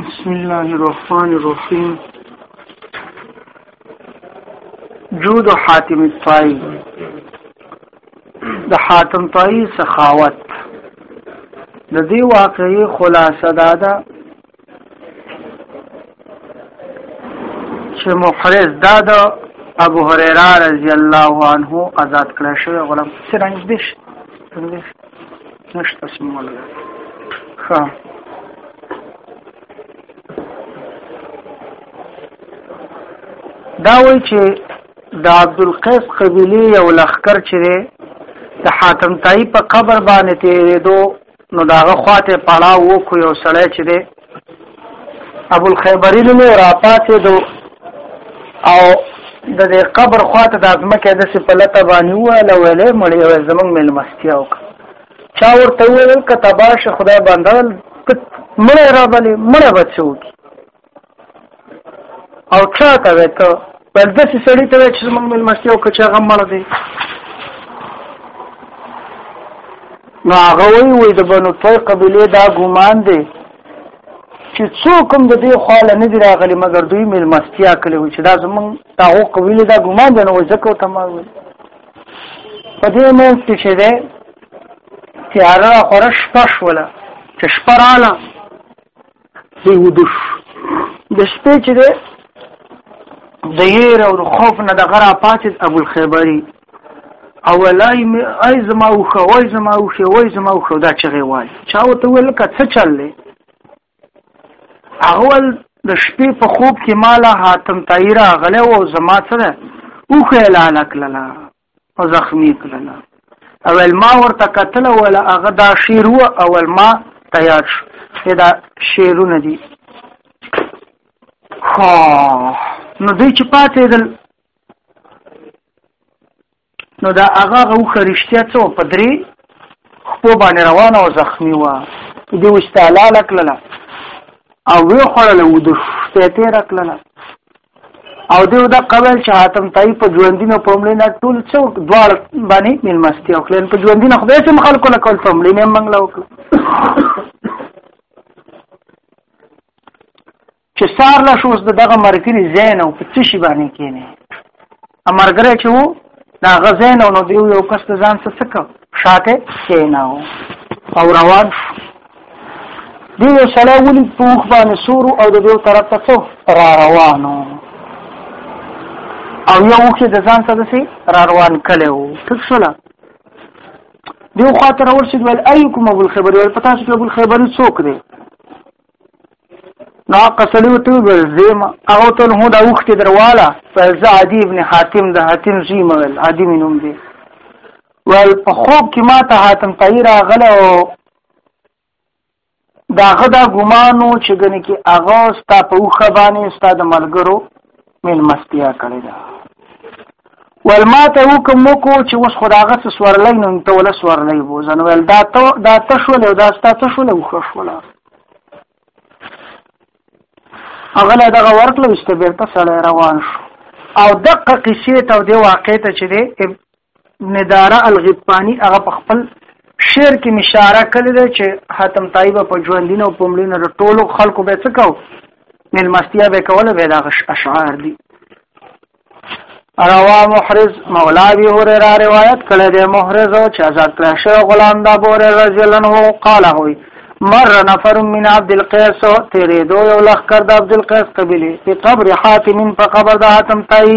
بسم الله الرحمن الرحیم جود حاتم الطائی د حاتم طائی سخاوت د دې واقعي خلاصه دا ده چې محرز دا د ابو هريره رضی الله عنه آزاد کړی شوی غلام سرنج دي نشته سمول ها دا وایي چې د عبد القیس قبیله یو لخر چې د حاتم تای په قبر باندې تیرېدو نو داغه خواته پړاو وکړو یو سړی چې دی ابو الخیبری نو راپاتې دو او د دې قبر خواته د ازمکه د سې په لته باندې واله ویلې مړې وې زمونږ مل مستیا وک چا ورته ویل کتابه خدای باندې مړې را باندې مړې بچو کی او چا ته وې ته بل د سړی ته چې موږ مل مستي او کچا غم مړ دی نو هغه وی وی د بنو توي قبيله دا ګومان دی چې څوک هم د دې خاله نه دی راغلی مګر دوی مل مستیا کړی وي چې دا زمونږ دا هو قبيله دا ګومان دی نو ځکه ته ما وی په دې مې چې ده تیاره خورش پښ ولا چې شپراله دی ودوش د شپې چې دی د ییر او خوف نه د غرا پاتې ابو الخیبری او لای می ای زما او خو ای زما او خو ای زما او خو دا چغه وای چا وته ول ک څه چللې اول د شپې په خوب کې مالا حاتم تایرا غله او زما سره او خیلاله کړلا او زخمی کړل اول ما ورته قتل ولا هغه دا شعر و اول ما تیار شو دا شعرونه دي خو نو دوی چې پاتې دل نو دا هغه غو خرشتیا څو پدری خپو باندې روانه او زخمی و دی وستاله لکلله او وی خړل و د شته تیر کړل او دیو دا قبل چې حاتم تای په ژوندین او پرملې نه ټول څو دوړ باندې ملمستي او کلین په ژوندین خو به سم خلکو له کول پرملې نه منګلا وکړه چې سار له شوز دغه مرکري زین او په څه شي باندې کینه امرګره چې وو دا غزین نو دیو یو کس د ځان څخه څخه شاته کیناو او روان دی یو سړی ولي پوخ باندې سورو او د دیو طرف ته څو را روانو او یو کې د ځان څخه سي را روان کړو ټک شولا دیو خاطر ورشد ول ایکم ابو الخبر ول پتا چې ابو الخبر څوک دی نو هغه سړی ورته وویل زیم هغه ته نو دا وختې درواله ویل زه عدي ابن حاتم د حاتم زوی مې ویل عدي مې نوم دی ویل په خوب کې ما ته حاتم طایي راغلی او د هغه دا ګمان و چې ګنې کې هغه ستا په اوښه باندې ستا د ملګرو مل مستیا کړی دا ول ما ته حکم وکړو چې اوس خداغه څه سورلای نو ته ولا سورلای بو زنه ول دا ته دا ته شول او دا ستا ته شول او خو شول اغله دغه ورکلو استبرته سره روان شو او دقه قصې ته دی واقع ته چې دی نداره الغبانی هغه په خپل شعر کې مشاره کړی دی چې حاتم طایبه په ژوندین او پمړین د ټولو خلکو به څه کو ملمستیا به کوله به دا اشعار دي روا محرز مولا ابي هريره روایت کړی دی محرز او چې آزاد کړی شو غلام د ابو هريره رضی الله عنه قال هوی مر نفر من عبد القيس تیرې دو یو لخر د عبد القيس قبيله په قبر حاتم په قبر د حاتم تای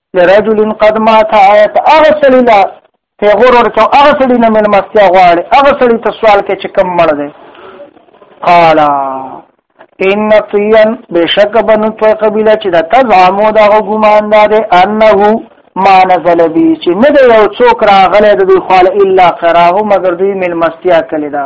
لرجل قد مات آیت هغه سړي له پیغور ورکو هغه سړي نه ملمستیا غواړي هغه سړي ته سوال کوي چې کم مړ دی قال ان طيا بشک بنو طي قبيله چې د تزعمو دا ګمان دا دی انه ما نزل بي چې نه یو څوک راغله د دوی خال الا قراه مگر دوی ملمستیا کړی دا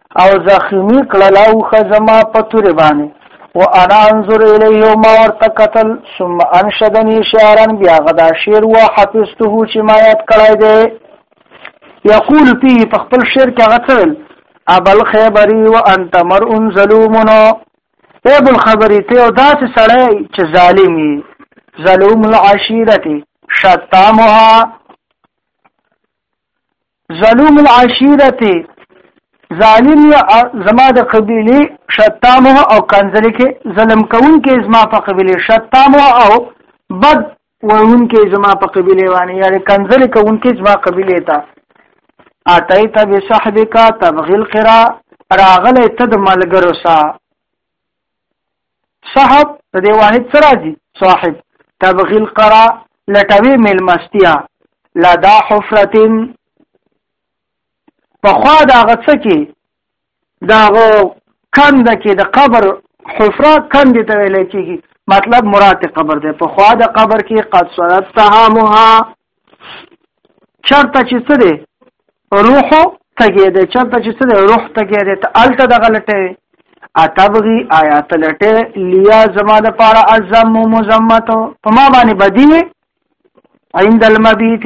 او زخمی کړل اوښه زما په تورې باندې وانا انظر الیه او ما ورته کتل ثم انشدنی شعرا بیا هغه دا شعر و حفظته چې ما یاد کړی دی یقول فيه په خپل شعر کې هغه څه ابل خیبری و انت مرء ظلوم اے بل خبری ته او داسې سړی چې ظالم وي ظلوم العشیرته شتامها ظلوم العشیرته ظالم یا زما د قبیله شتامه او کنزل کې ظلم کوون کې زما په قبیله شتامه او بد وون کې زما په قبیله باندې یعنی کنزل کوون کې زما قبیله تا اتیت بصحبک تبغل قرا راغله تد ملګرو سا صاحب د دې واحد سره راځي صاحب تبغي القرا لټوي ملمستیا لدا حفرتن په خوا دا غڅ کې دا غو کند کې د قبر حفره کند ته ویل کېږي مطلب مراد قبر ده په خوا د قبر کې قد سرتها مها چرته چې څه دی روح تګې دی چرته چې څه دی روح تګې دی ته الته دغه لټه اتبغي آیات لټه لیا زما د پاره اعظم مزمت په ما باندې بدی عند المبیت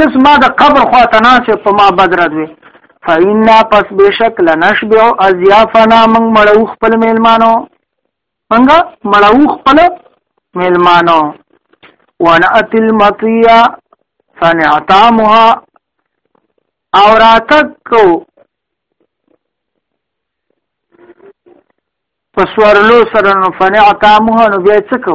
ته زما د قبر خوا ته ناست په ما بدرد وې فإنا پس بشک لنشبع ازیافنا من مړو خپل میلمانو منګه مړو خپل میلمانو وانا اتل مطیع فنعتامها او راتک کو پسورلو سره نو فنع تامه نو بیا څه کو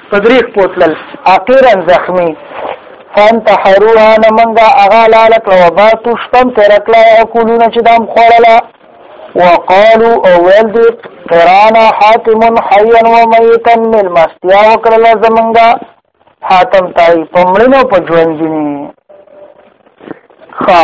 په درېښ پوتلل اخیرا زخمی فانتحروها نه منګه اغا لاله کړه وباسو شپم تېره کړه هغه کولونه چې دام خوړله وقالو او ویل دی قرانا حاتم حیا و میتا ملمستیا وکړله زمونږه حاتم تای په مړینو په ژوندینی ښه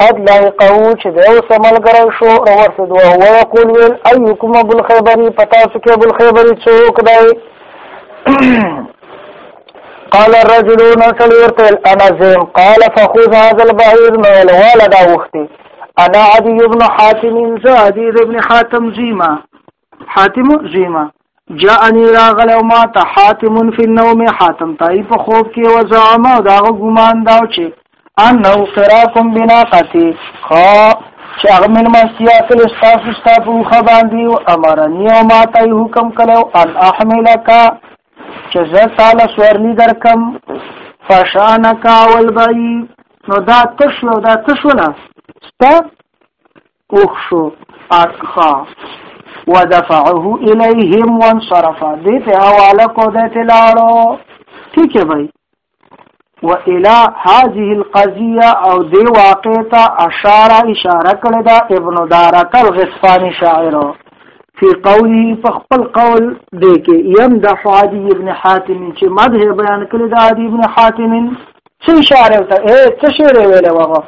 قد لاحقه چې د اوس ملګری شو او ورسېد او هو یقول ویل ايکم ابو الخيبري پتا څه کې ابو الخيبري څوک دی قال الرجل نسل ورتل انا زم قال فخذ هذا البعير نو الولد وختي انا عدي بن حاتم زادي ابن حاتم زيما حاتم زیما جاءنی راغل او ما ته حاتم فی النوم حاتم تای په خوب کې و زعم او داغه ګمان داو چې انه فراکم بناقتی خو چې هغه من مستیا کل استاف استاف خو باندې او امرنی او ما ته حکم کړو ان احملک چې زه تعالی سورلی درکم فشانک اول بای نو دا تشو دا تشو نه ستا اوښ شو اکخا ودفعه الیهم وانصرف دې ته حواله کو دې ته لاړو ٹھیک ہے بھائی و الى هذه القضيه او دی واقع ته اشاره اشاره کړې ده ابن دارک الغفانی شاعر فی قوله په خپل قول دی کې یمدح عادی ابن حاتم چې مدح بیان کړی ده عادی ابن حاتم څه اشاره ته اے څه شعر ویل وغه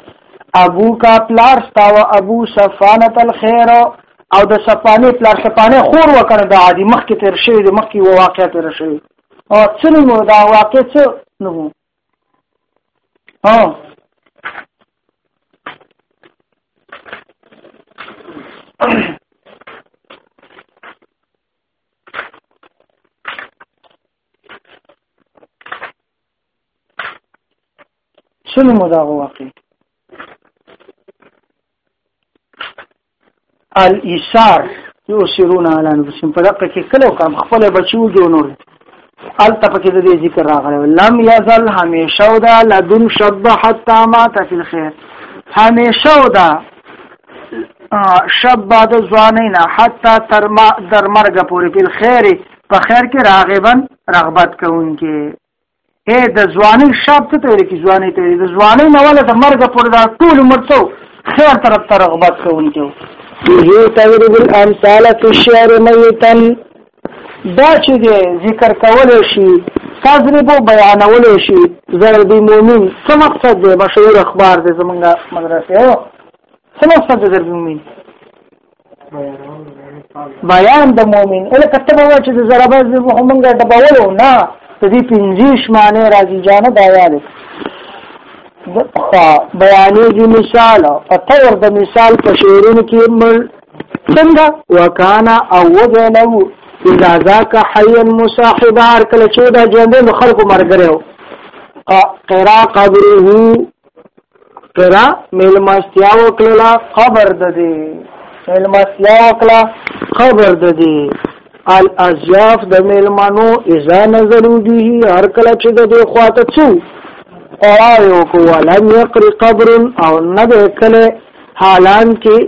ابو کا پلار ستا و ابو صفانه الخير او د صفانه پلار صفانه خور وکړه د عادي مخ کې تیر شوی د مخ کې و واقع تیر شوی او څنګه مو دا واقع څه نو ها شنو مو دا واقع الایثار یوسرون علی انفسهم په دقه کې کلو کم خپل بچو جو نور ال تپکې د دې ذکر راغلی لم یزل همیشه او دا لدن شب حتا مات فی الخير همیشه او دا شب بعد ځوانینا حتا تر ما در مرګ پورې په خیر په خیر کې راغبن رغبت کوونکې اے د ځواني شاب څه ته لکه ځواني ته د ځواني نه ولا د مرګ پر دا ټول مرڅو خیر طرف ته رغبت کوونکو یو تغریب الامثال فی الشعر میتن دا چې دی ذکر کول شي تجربه بیانول شي زردی مومن څه مقصد دی مشهور اخبار دی زمونږه مدرسې او څه مقصد دی زردی مومن بیان د مؤمن اله کته به چې د ضربه د محمد د بولو نه د دې پنځیش معنی راځي جان بیان دغه بیانې دی مثال په تور د مثال په شعرونو کې مل څنګه وکانا او وجنو اذا ذاك حي مصاحب هر کله چې دا ژوند د خلکو مرګره او قرا قبره کرا ملمستیا وکړه قبر د دې ملمستیا وکړه قبر د دې الاضیاف د ملمنو اذا نزلوا به هر کله چې د دې خواته څو قرایو کو ولم یقر قبر او نه کله حالان کې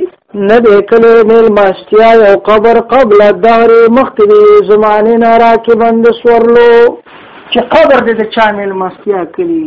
نه د کله مل ماستیا او قبر قبل الدهر مخکې د زمانه نه راکبند سورلو چې قبر د چا مل ماستیا کړي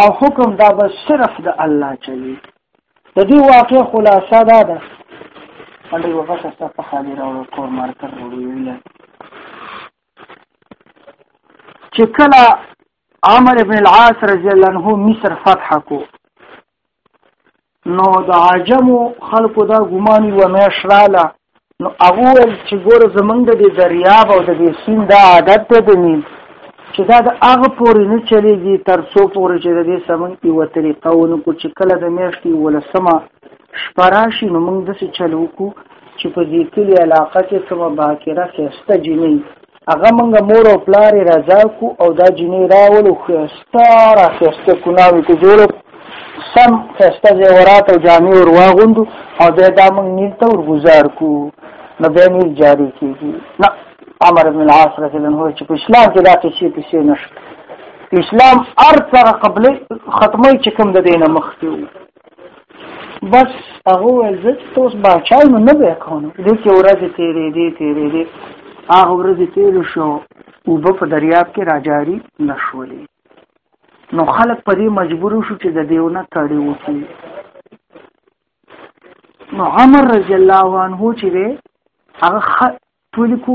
او حکم دا به صرف د الله چلی د دې واقع خلاصه دا ده باندې وبس څه په خالي راوړو کور مارکر وروړي ویل چې کله عمر ابن العاص رضی الله عنه مصر فتح کو نو د عجمو خلکو دا ګماني و میاش رااله نو هغه ول چې ګوره زمونږ د دریاب او د سین دا عادت دی د نیم چې دا د هغه پورې نه چلیږي تر څو پورې چې د دې سمون یو طریقه ونه کو چې کله د میاشتې ولسمه شپه راشي نو موږ داسې چل وکړو چې په دې کلي علاقه کې کومه باکره ښایسته جینۍ هغه مونږ مور او پلار رضا کو او دا جنې راولو خسته را خسته کو ناوي ته جوړو سم خسته زیورات او جامع ور واغوندو او بیا دا مونږ نیل ته ور گزار کو نو بیا نیل جاری کیږي نه عمر بن العاص رضی الله عنه چې په اسلام کې دا قصې پسې نشته اسلام ار تر قبل ختمه چې کوم د دینه مخ ته بس هغه ویل زه چې اوس باچا نو نه به کوم دې کې ورځې تیرې دې تیرې دې هغه ورځې تیر شو او په دریاب کې راجاري نشولې نو خلک په دې مجبور شو چې د دیونه تړي وکړي نو عمر رضی الله عنه چې دی هغه ټول کو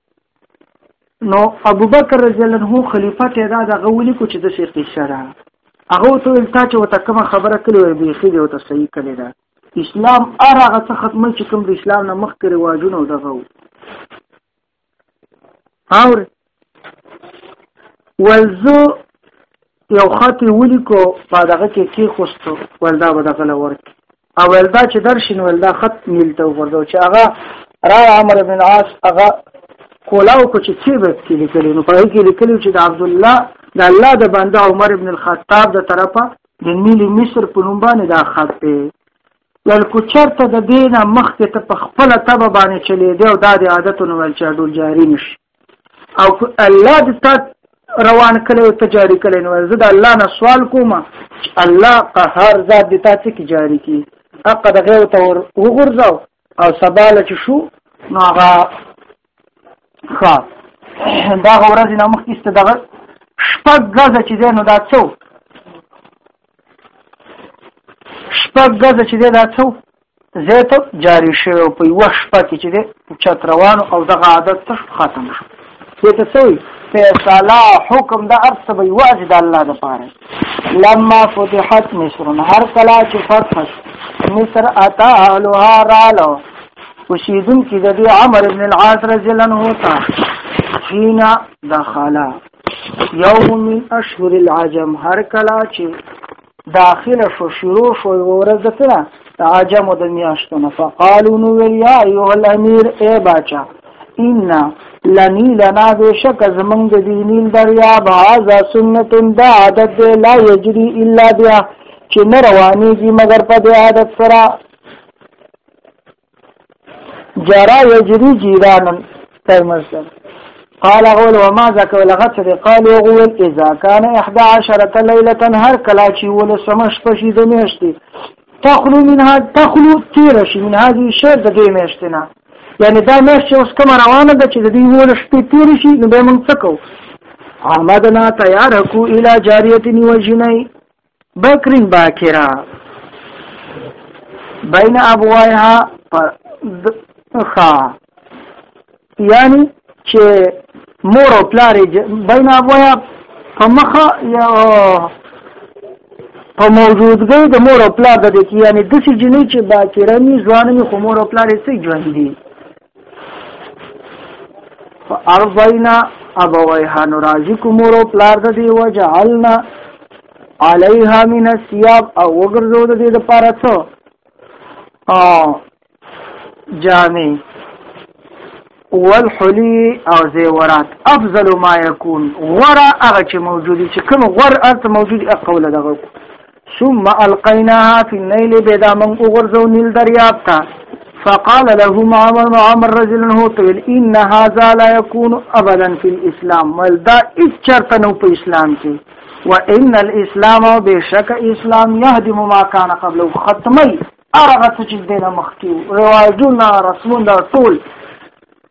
نو ابوبکر رضی الله عنه خلیفہ ته دا دغه ولي کو چې د شیخ اشاره هغه ته ویل تا چې وته کوم خبره کړې وي به خې وته صحیح کړې ده اسلام ارغه څه ختمه چې کوم د اسلام نه مخ کړي واجونه او دغه اور ولزو یو خاطر ولیکو په دغه کې کې خوستو ولدا به دغه لور کې او ول دا چې درشین ول دا خط نیل ته ورځو چې هغه را عمر بن عاص هغه کولاو کو چې څه به کې لیکلی نو په کې لیکلی چې د عبد الله د الله د بنده عمر ابن الخطاب د طرفه د نیل مصر په نوم باندې دا خط دی لکه چرته د دینه مخکې ته په خپل تبه باندې چلی دی او دا د عادتونو ول چا ډول جاری نشي او الله دې تا روان کړي او تجاری کړي نو زه د الله نه سوال کوم الله قهار ذات دې تا څه کی جاری کی حق دغه او تور وګرځاو او سباله چې شو نو هغه ښه دا ورځ نه مخ کیسته دغه شپږ غزه چې دی نو دا څو شپږ غزه چې دی دا څو زیت جاری شوی او په یو شپه کې چې د چت روان او دغه عادت تش ختم شو دې ته څه وي فیصله حکم د ارث به یو اج د الله د پاره لما فتحت مصر هر کلا چې فتح مصر اتا اهلها رالو وشیدون کې د دې عمر ابن العاص رضی الله عنه تا حين دخل يوم من اشهر العجم هر کلا چې داخله شو شروع شو یو ورځ سره عجمو د میاشتو نه فقالو نو ویل یا ایوه الامیر ای باچا ان لنی لنا بشک زمنګ د دینیل دریا بازا سنت دا عادت دی لا یجری الا بیا چې نه روانیږي مگر په دې عادت سره جرا يجري جيران ترمرسل قال غول وما ذاك ولغت دي قال غول اذا كان 11 ليله هر کلا چی ول سمش پشي د میشتي تخلو منها تخلو تیر شي من هذه شر د دې میشتنه یعنی دا میشت اوس کوم روانه ده چې د دې ول شپې تیر شي نو به مونږ څه کوو عمدنا تیار کو الی جاریه نیو جنای بکر باکرا بین ابوایها خا یعنی چې مور او پلار بین ابوایها په مخه یا په موجودګۍ د مور او پلار د دې کې یعنی د څه جنې چې باکرني ځواني خو مور او پلار یې څه ژوند دي فارضینا ابویها نراجی کومورو پلار د دی وجعلنا علیها من الثياب او وګرځو د دې لپاره څو جامع والحلی او زیورات افضل ما یکون غره هغه چې موجودی چې کوم غره ارت موجود اقول دغه ثم القيناها في النيل بيدا من اوغرزو نيل درياب تا فقال له معمر معمر رضی الله عنه تو ان هذا لا يكون ابدا في الاسلام ول دا هیڅ چرته نو په اسلام کې وان الاسلام بشک اسلام يهدم ما كان قبل ختمي هغه څه چې دینه مخکې رواجونه رسمونه ټول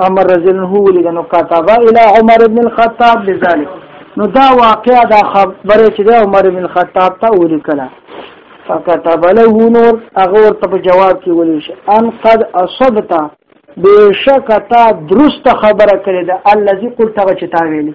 عمر رضی الله عنه ولید نو كتب الى عمر بن الخطاب بذلك نو دا واقعا دا خبره چې د عمر بن الخطاب ته ولیکله فكتب له نور هغه ورته په جواب کې ولیش ان قد اصبت بشکتا درست خبره کړې ده الذي قلت غچتا ویلي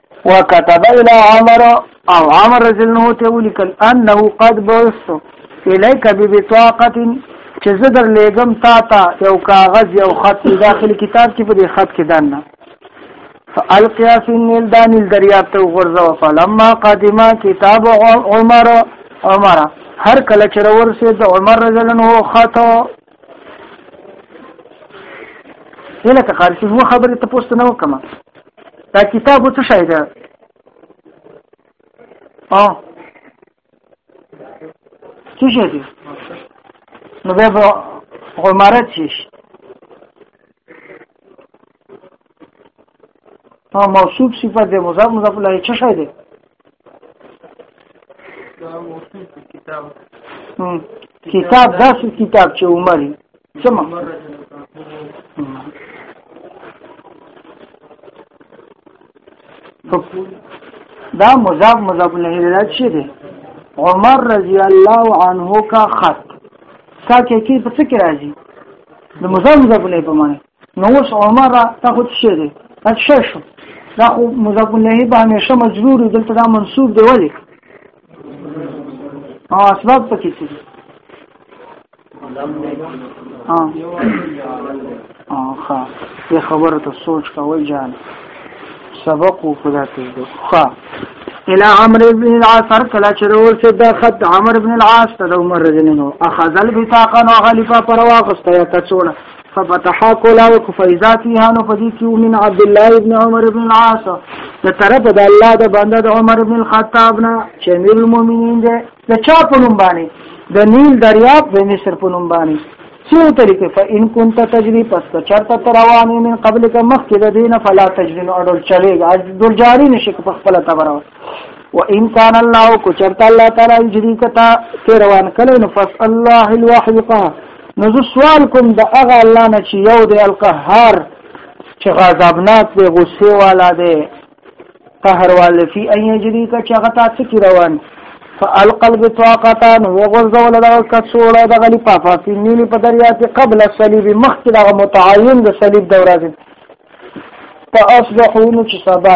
وكتب الى عمر او عمر رضی الله عنه ته ولیکل انه قد بعثت اليك ببطاقه چې زه در لېږم تا ته یو کاغذ یو خط په داخلي کتاب کې په دې خط کې دننه فالقيا في النيل دان الدرياب ته غرزه فلما قدما كتاب عمر عمر هر کله چې ورسېد عمر رضی الله عنه خط هله که قاری صاحب خبره ته پوښتنه نه وکم دا کتاب څه شای ده او څه شای ده نو به عمارت شي او موصوف صفت دی مضاف مضاف له څه شی دی کتاب داسې کتاب چې عمر څه مقصد دا مذاب مذاب نه دا چی دی عمر رضی الله عنه کا خط ساکه کی په څه کې راځي د مذاب مذاب نه په معنی نو اوس عمر ته خود شي دی اڅه شو دا خو مذاب نه به همیشه مجرور دلته دا منصوب دی ولی او اسباب پکې څه دي ها ها خبره ته سوچ کوي جان سبق وو په داسې ده ها الى عمرو بن العاص هر کله چې ور سي د خط عمرو بن العاص ته عمر رضی الله عنه اخذ البطاقه نو غلیفه پر واغسته یا کڅوړه ففتحا کولا او فیضا فیها نو پدې کې من عبد الله ابن عمر ابن العاص د طرف د الله د بنده د عمر ابن الخطاب نه چې امیر المؤمنین دی د چا په نوم باندې د نیل دریاب د مصر په نوم باندې څو طریقې فإن كنت تجري پس چرته تروانې من قبل کا مخکې د دینه فلا تجري نو اډول چلےږي اډول جاری نشي په خپل تبرو و ان كان الله كشرت الله تعالى يجري كتا تيروان کله نو فس الله الواحد قهر نو زه سوال کوم د هغه الله نه چې یو دی القهار چې غضبناک دی غصه والا دی قهر والا فی ان یجری کا چې هغه تاسو کی روان فالقل بطاقتان وغزول دا کڅوړه د غلی پافا فی نیلی په دریا کې قبل صلیب مخکې دا متعین د صلیب دورازه فاصبحوا نو چې سبا